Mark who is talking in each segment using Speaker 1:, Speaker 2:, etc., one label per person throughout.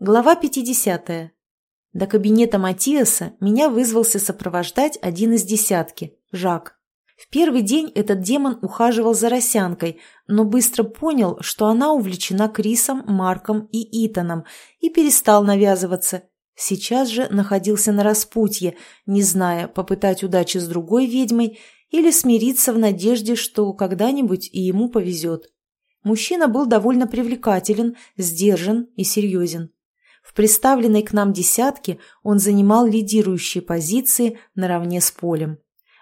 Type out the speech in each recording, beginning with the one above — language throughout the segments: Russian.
Speaker 1: Глава 50. До кабинета Матиаса меня вызвался сопровождать один из десятки – Жак. В первый день этот демон ухаживал за Росянкой, но быстро понял, что она увлечена Крисом, Марком и Итаном и перестал навязываться. Сейчас же находился на распутье, не зная, попытать удачи с другой ведьмой или смириться в надежде, что когда-нибудь и ему повезет. Мужчина был довольно привлекателен, сдержан и серьезен. В представленной к нам десятке он занимал лидирующие позиции наравне с Полем.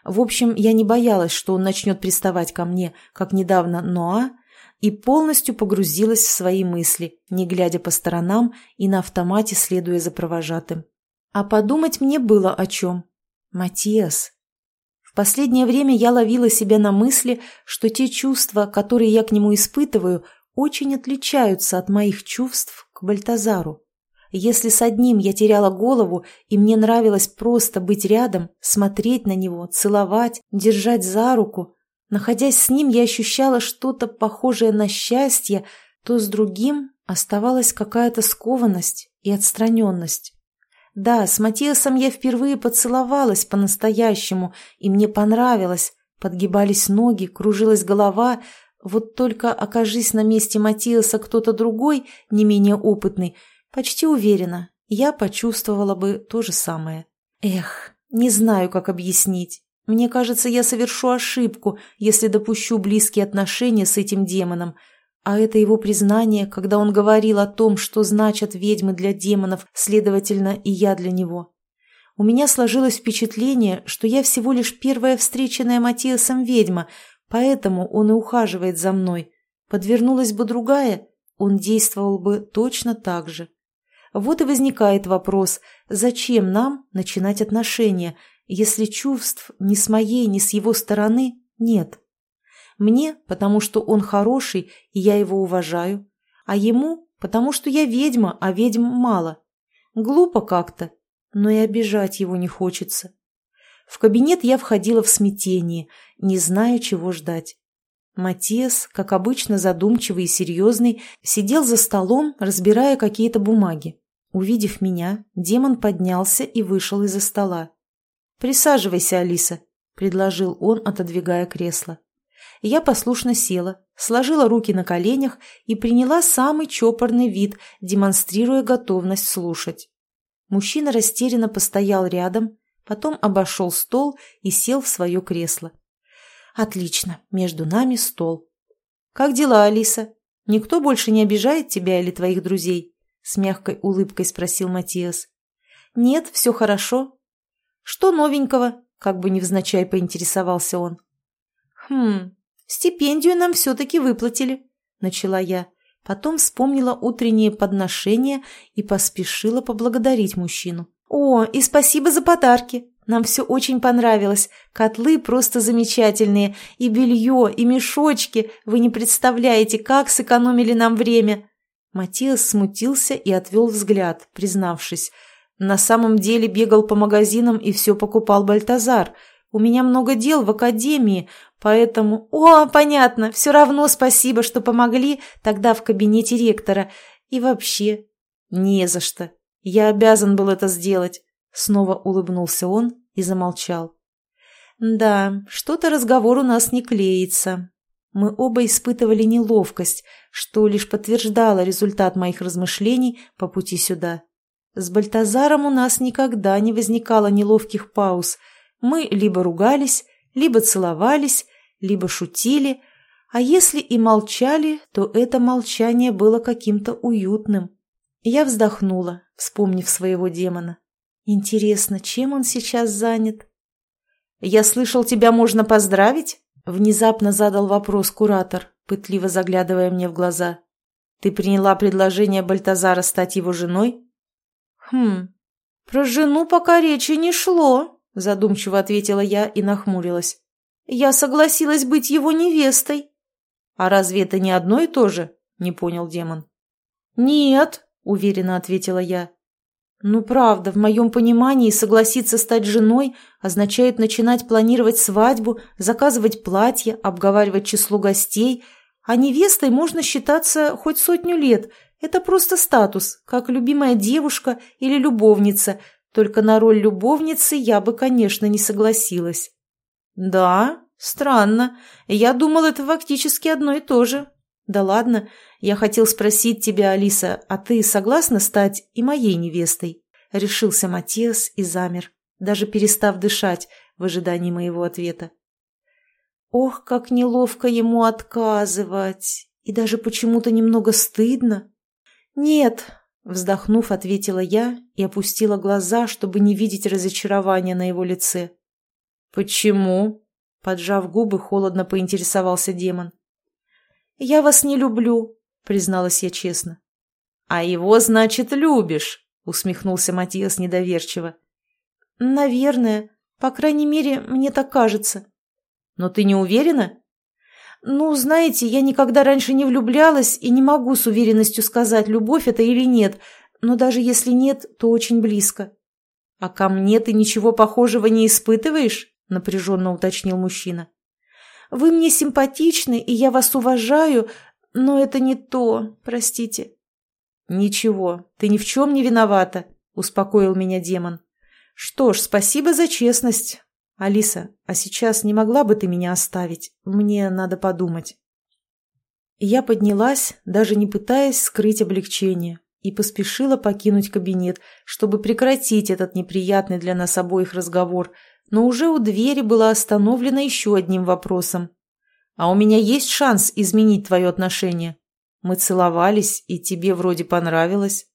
Speaker 1: В общем, я не боялась, что он начнет приставать ко мне, как недавно Ноа, и полностью погрузилась в свои мысли, не глядя по сторонам и на автомате следуя за провожатым. А подумать мне было о чем. Матиас. В последнее время я ловила себя на мысли, что те чувства, которые я к нему испытываю, очень отличаются от моих чувств к Бальтазару. Если с одним я теряла голову, и мне нравилось просто быть рядом, смотреть на него, целовать, держать за руку, находясь с ним, я ощущала что-то похожее на счастье, то с другим оставалась какая-то скованность и отстраненность. Да, с Матиасом я впервые поцеловалась по-настоящему, и мне понравилось. Подгибались ноги, кружилась голова. Вот только окажись на месте Матиаса кто-то другой, не менее опытный – Почти уверена, я почувствовала бы то же самое. Эх, не знаю, как объяснить. Мне кажется, я совершу ошибку, если допущу близкие отношения с этим демоном. А это его признание, когда он говорил о том, что значат ведьмы для демонов, следовательно, и я для него. У меня сложилось впечатление, что я всего лишь первая встреченная Матиасом ведьма, поэтому он и ухаживает за мной. Подвернулась бы другая, он действовал бы точно так же. Вот и возникает вопрос, зачем нам начинать отношения, если чувств ни с моей, ни с его стороны нет? Мне, потому что он хороший, и я его уважаю, а ему, потому что я ведьма, а ведьм мало. Глупо как-то, но и обижать его не хочется. В кабинет я входила в смятении, не зная, чего ждать. Матиас, как обычно задумчивый и серьезный, сидел за столом, разбирая какие-то бумаги. Увидев меня, демон поднялся и вышел из-за стола. «Присаживайся, Алиса», — предложил он, отодвигая кресло. Я послушно села, сложила руки на коленях и приняла самый чопорный вид, демонстрируя готовность слушать. Мужчина растерянно постоял рядом, потом обошел стол и сел в свое кресло. «Отлично, между нами стол. Как дела, Алиса? Никто больше не обижает тебя или твоих друзей?» С мягкой улыбкой спросил Матиас. «Нет, все хорошо». «Что новенького?» – как бы невзначай поинтересовался он. «Хм, стипендию нам все-таки выплатили», – начала я. Потом вспомнила утреннее подношение и поспешила поблагодарить мужчину. «О, и спасибо за подарки! Нам все очень понравилось. Котлы просто замечательные. И белье, и мешочки. Вы не представляете, как сэкономили нам время!» Матиас смутился и отвел взгляд, признавшись. «На самом деле бегал по магазинам и все покупал Бальтазар. У меня много дел в академии, поэтому...» «О, понятно, все равно спасибо, что помогли тогда в кабинете ректора. И вообще...» «Не за что. Я обязан был это сделать». Снова улыбнулся он и замолчал. «Да, что-то разговор у нас не клеится. Мы оба испытывали неловкость, что лишь подтверждало результат моих размышлений по пути сюда. С Бальтазаром у нас никогда не возникало неловких пауз. Мы либо ругались, либо целовались, либо шутили, а если и молчали, то это молчание было каким-то уютным. Я вздохнула, вспомнив своего демона. Интересно, чем он сейчас занят? «Я слышал, тебя можно поздравить?» Внезапно задал вопрос куратор, пытливо заглядывая мне в глаза. «Ты приняла предложение Бальтазара стать его женой?» «Хм, про жену пока речи не шло», задумчиво ответила я и нахмурилась. «Я согласилась быть его невестой». «А разве это не одно и то же?» не понял демон. «Нет», уверенно ответила я. Ну, правда, в моем понимании согласиться стать женой означает начинать планировать свадьбу, заказывать платье, обговаривать число гостей, а невестой можно считаться хоть сотню лет, Это просто статус, как любимая девушка или любовница, только на роль любовницы я бы, конечно, не согласилась. Да, странно. Я думал, это фактически одно и то же. Да ладно, я хотел спросить тебя, Алиса, а ты согласна стать и моей невестой? Решился Матиас и замер, даже перестав дышать в ожидании моего ответа. Ох, как неловко ему отказывать, и даже почему-то немного стыдно. «Нет», — вздохнув, ответила я и опустила глаза, чтобы не видеть разочарования на его лице. «Почему?» — поджав губы, холодно поинтересовался демон. «Я вас не люблю», — призналась я честно. «А его, значит, любишь», — усмехнулся Матиас недоверчиво. «Наверное. По крайней мере, мне так кажется». «Но ты не уверена?» «Ну, знаете, я никогда раньше не влюблялась и не могу с уверенностью сказать, любовь это или нет, но даже если нет, то очень близко». «А ко мне ты ничего похожего не испытываешь?» – напряженно уточнил мужчина. «Вы мне симпатичны, и я вас уважаю, но это не то, простите». «Ничего, ты ни в чем не виновата», – успокоил меня демон. «Что ж, спасибо за честность. «Алиса, а сейчас не могла бы ты меня оставить? Мне надо подумать». Я поднялась, даже не пытаясь скрыть облегчение, и поспешила покинуть кабинет, чтобы прекратить этот неприятный для нас обоих разговор, но уже у двери была остановлена еще одним вопросом. «А у меня есть шанс изменить твое отношение? Мы целовались, и тебе вроде понравилось».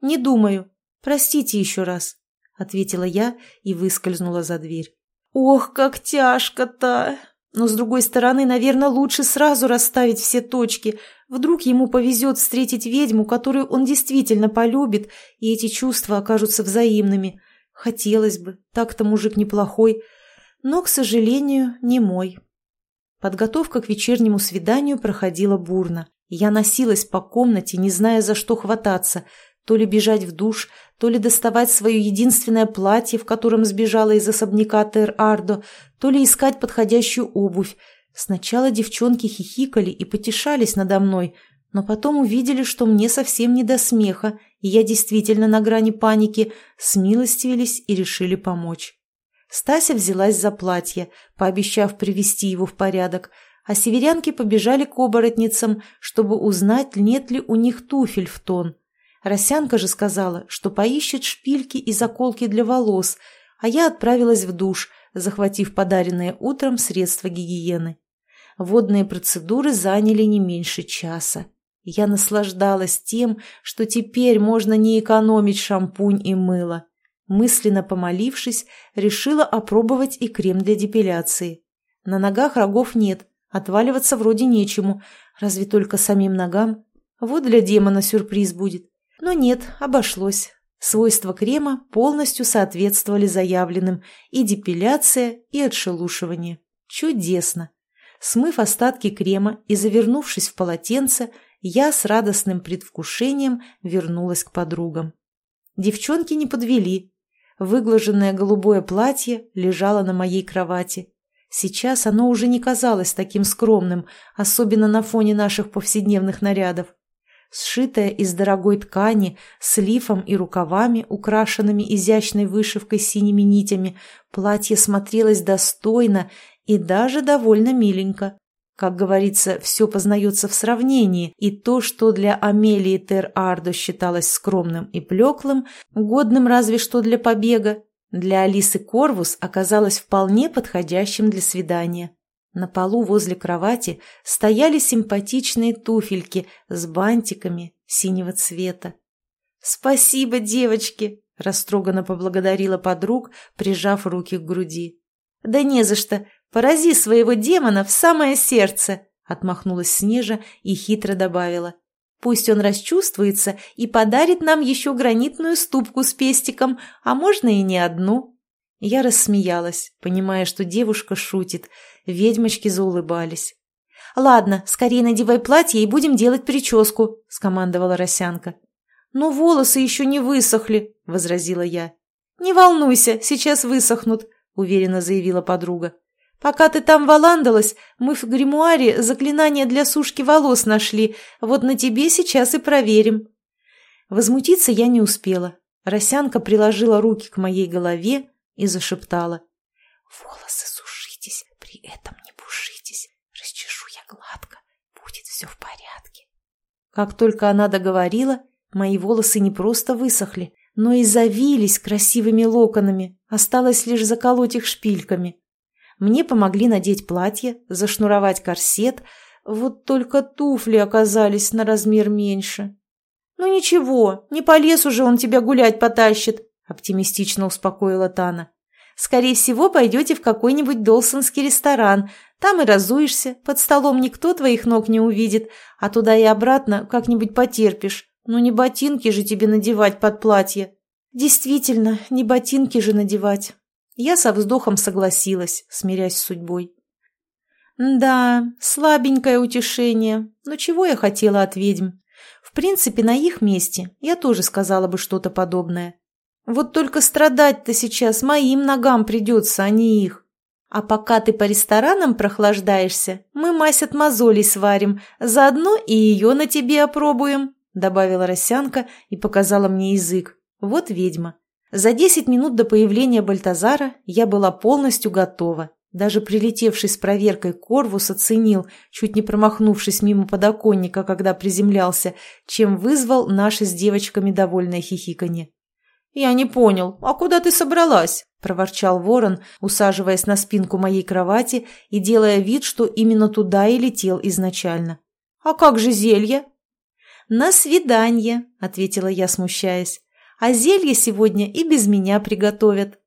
Speaker 1: «Не думаю. Простите еще раз», — ответила я и выскользнула за дверь. Ох, как тяжко-то! Но, с другой стороны, наверное, лучше сразу расставить все точки. Вдруг ему повезет встретить ведьму, которую он действительно полюбит, и эти чувства окажутся взаимными. Хотелось бы, так-то мужик неплохой, но, к сожалению, не мой. Подготовка к вечернему свиданию проходила бурно. Я носилась по комнате, не зная, за что хвататься – то ли бежать в душ, то ли доставать свое единственное платье, в котором сбежала из особняка Тер-Ардо, то ли искать подходящую обувь. Сначала девчонки хихикали и потешались надо мной, но потом увидели, что мне совсем не до смеха, я действительно на грани паники, смилостивились и решили помочь. Стася взялась за платье, пообещав привести его в порядок, а северянки побежали к оборотницам, чтобы узнать, нет ли у них туфель в тон. Росянка же сказала, что поищет шпильки и заколки для волос, а я отправилась в душ, захватив подаренные утром средства гигиены. Водные процедуры заняли не меньше часа. Я наслаждалась тем, что теперь можно не экономить шампунь и мыло. Мысленно помолившись, решила опробовать и крем для депиляции. На ногах рогов нет, отваливаться вроде нечему, разве только самим ногам. Вот для демона сюрприз будет. Но нет, обошлось. Свойства крема полностью соответствовали заявленным и депиляция, и отшелушивание. Чудесно! Смыв остатки крема и завернувшись в полотенце, я с радостным предвкушением вернулась к подругам. Девчонки не подвели. Выглаженное голубое платье лежало на моей кровати. Сейчас оно уже не казалось таким скромным, особенно на фоне наших повседневных нарядов. Сшитая из дорогой ткани, с лифом и рукавами, украшенными изящной вышивкой синими нитями, платье смотрелось достойно и даже довольно миленько. Как говорится, все познается в сравнении, и то, что для Амелии Тер-Ардо считалось скромным и плеклым, годным разве что для побега, для Алисы Корвус оказалось вполне подходящим для свидания. На полу возле кровати стояли симпатичные туфельки с бантиками синего цвета. «Спасибо, девочки!» – растроганно поблагодарила подруг, прижав руки к груди. «Да не за что! Порази своего демона в самое сердце!» – отмахнулась Снежа и хитро добавила. «Пусть он расчувствуется и подарит нам еще гранитную ступку с пестиком, а можно и не одну». Я рассмеялась, понимая, что девушка шутит – Ведьмочки заулыбались. «Ладно, скорее надевай платье и будем делать прическу», — скомандовала Росянка. «Но волосы еще не высохли», — возразила я. «Не волнуйся, сейчас высохнут», — уверенно заявила подруга. Пока ты там валандалась, мы в гримуаре заклинание для сушки волос нашли. Вот на тебе сейчас и проверим». Возмутиться я не успела. Росянка приложила руки к моей голове и зашептала. «Волосы сушитесь, при этом не пушитесь. Расчешу я гладко, будет все в порядке». Как только она договорила, мои волосы не просто высохли, но и завились красивыми локонами, осталось лишь заколоть их шпильками. Мне помогли надеть платье, зашнуровать корсет, вот только туфли оказались на размер меньше. «Ну ничего, не по лесу же он тебя гулять потащит», — оптимистично успокоила Тана. «Скорее всего, пойдете в какой-нибудь долсонский ресторан. Там и разуешься, под столом никто твоих ног не увидит, а туда и обратно как-нибудь потерпишь. Ну не ботинки же тебе надевать под платье». «Действительно, не ботинки же надевать. Я со вздохом согласилась, смирясь с судьбой. Да, слабенькое утешение, но чего я хотела от ведьм? В принципе, на их месте я тоже сказала бы что-то подобное. Вот только страдать-то сейчас моим ногам придется, а не их. А пока ты по ресторанам прохлаждаешься, мы мазь от мозолей сварим, заодно и ее на тебе опробуем», — добавила Росянка и показала мне язык. Вот ведьма. За десять минут до появления Бальтазара я была полностью готова. Даже прилетевший с проверкой Корвус оценил, чуть не промахнувшись мимо подоконника, когда приземлялся, чем вызвал наше с девочками довольное хихиканье. «Я не понял, а куда ты собралась?» – проворчал ворон, усаживаясь на спинку моей кровати и делая вид, что именно туда и летел изначально. «А как же зелье?» «На свидание», – ответила я, смущаясь а зелье сегодня и без меня приготовят.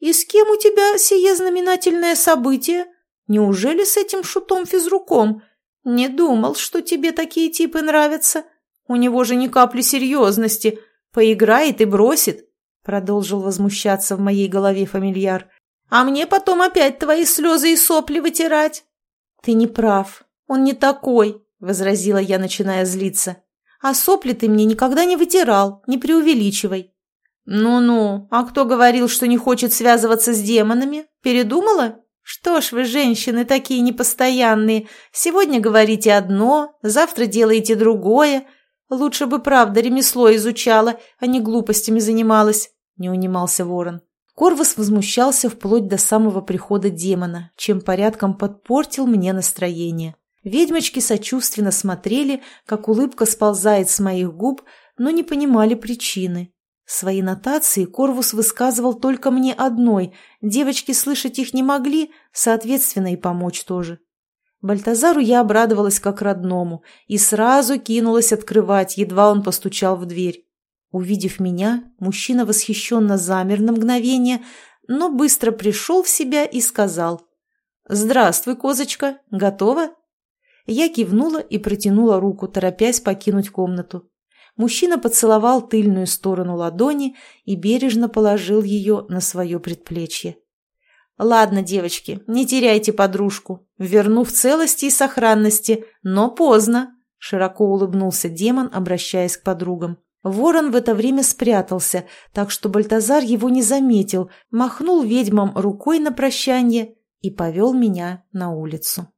Speaker 1: И с кем у тебя сие знаменательное событие? Неужели с этим шутом-физруком? Не думал, что тебе такие типы нравятся. У него же ни капли серьезности. Поиграет и бросит, продолжил возмущаться в моей голове фамильяр. А мне потом опять твои слезы и сопли вытирать. Ты не прав. Он не такой, возразила я, начиная злиться. А сопли ты мне никогда не вытирал, не преувеличивай. Ну-ну, а кто говорил, что не хочет связываться с демонами? Передумала? Что ж вы, женщины, такие непостоянные. Сегодня говорите одно, завтра делаете другое. Лучше бы правда ремесло изучала, а не глупостями занималась, не унимался ворон. Корвус возмущался вплоть до самого прихода демона, чем порядком подпортил мне настроение. Ведьмочки сочувственно смотрели, как улыбка сползает с моих губ, но не понимали причины. Свои нотации Корвус высказывал только мне одной, девочки слышать их не могли, соответственно, и помочь тоже. Бальтазару я обрадовалась как родному и сразу кинулась открывать, едва он постучал в дверь. Увидев меня, мужчина восхищенно замер на мгновение, но быстро пришел в себя и сказал «Здравствуй, козочка, готова?» Я кивнула и протянула руку, торопясь покинуть комнату. Мужчина поцеловал тыльную сторону ладони и бережно положил ее на свое предплечье. «Ладно, девочки, не теряйте подружку. Верну в целости и сохранности, но поздно», — широко улыбнулся демон, обращаясь к подругам. Ворон в это время спрятался, так что Бальтазар его не заметил, махнул ведьмам рукой на прощание и повел меня на улицу.